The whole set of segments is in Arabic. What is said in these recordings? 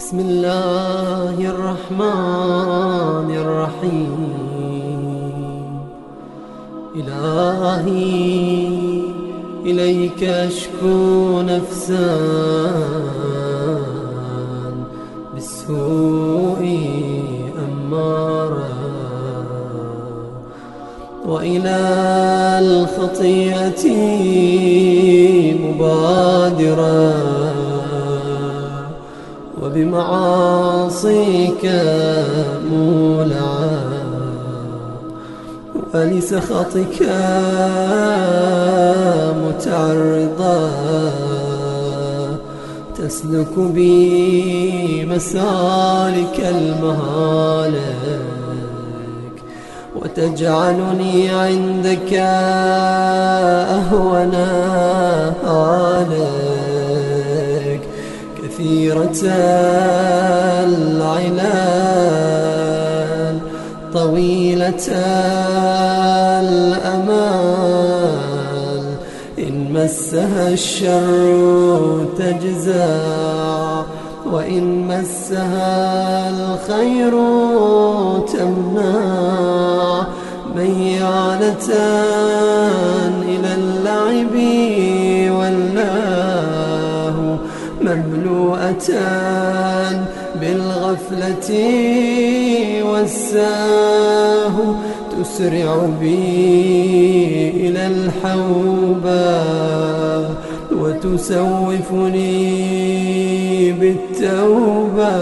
بسم الله الرحمن الرحيم إلهي إليك أشكو نفسا بالسوء أمارا وإلى الخطيئة مبادرا وبمعاصيك مولعا ولسخطك متعرضا. تسلك بي مسالك المهالك وتجعلني عندك أهونا هالك كثيرة طويلة الأمال إن مسها الشر تجزع وإن مسها الخير تمنع ميالة إلى اللعب والله مملوءة بالغفلة والساه تسرع بي إلى الحوبة وتسوفني بالتوبة.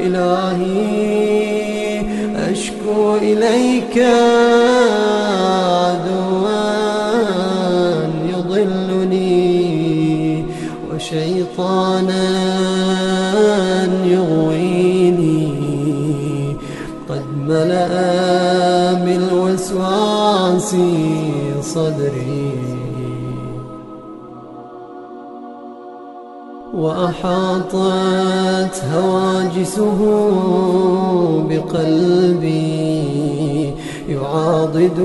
إلهي أشكو إليك عدوا وشيطانا يغويني. قد ملأ بالوسواس صدري. وأحاطت هواجسه بقلبي. يعاضد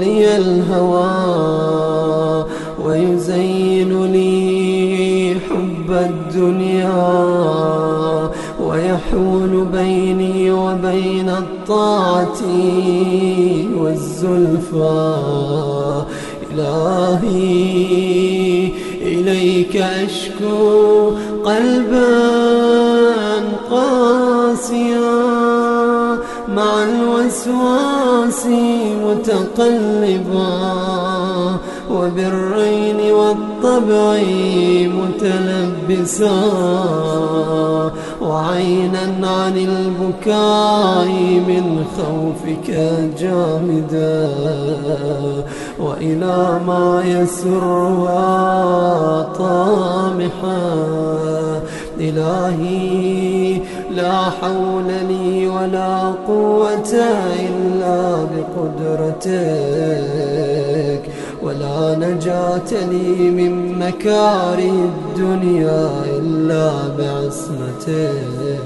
لي الهوى ويزين لي الدنيا ويحول بيني وبين الطاعة والزلفى. إلهي إليك أشكو قلبا قاسيا. مع الوسواس متقلبا. وبالرين والطبع متلبسا وعينا عن البكاء من خوفك جامدا وإلى ما يسرها طامحا. إلهي لا حول لي ولا قوة إلا بقدرتك ولا نجاة لي من مكاره الدنيا إلا بعصمتك.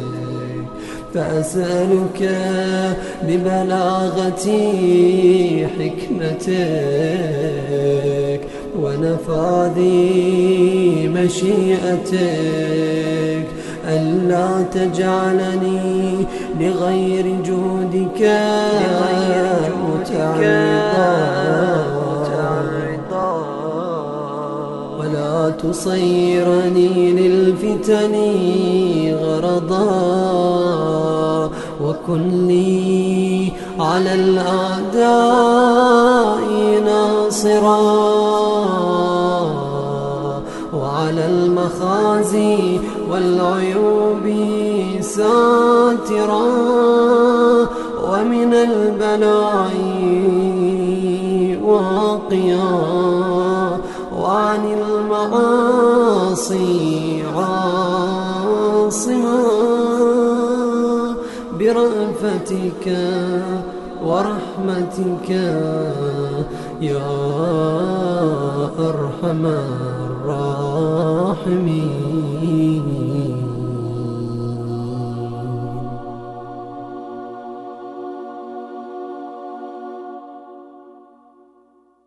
فأسألك ببلاغتي حكمتك ونفاذ مشيئتك. ألا تجعلني لغير جودك تصيرني للفتن غرضا وكن لي على الأعداء ناصرا وعلى المخازي والعيوب ساترا ومن البلاء واقيا. المعاصي عاصما برأفتك ورحمتك يا أرحم الراحمين.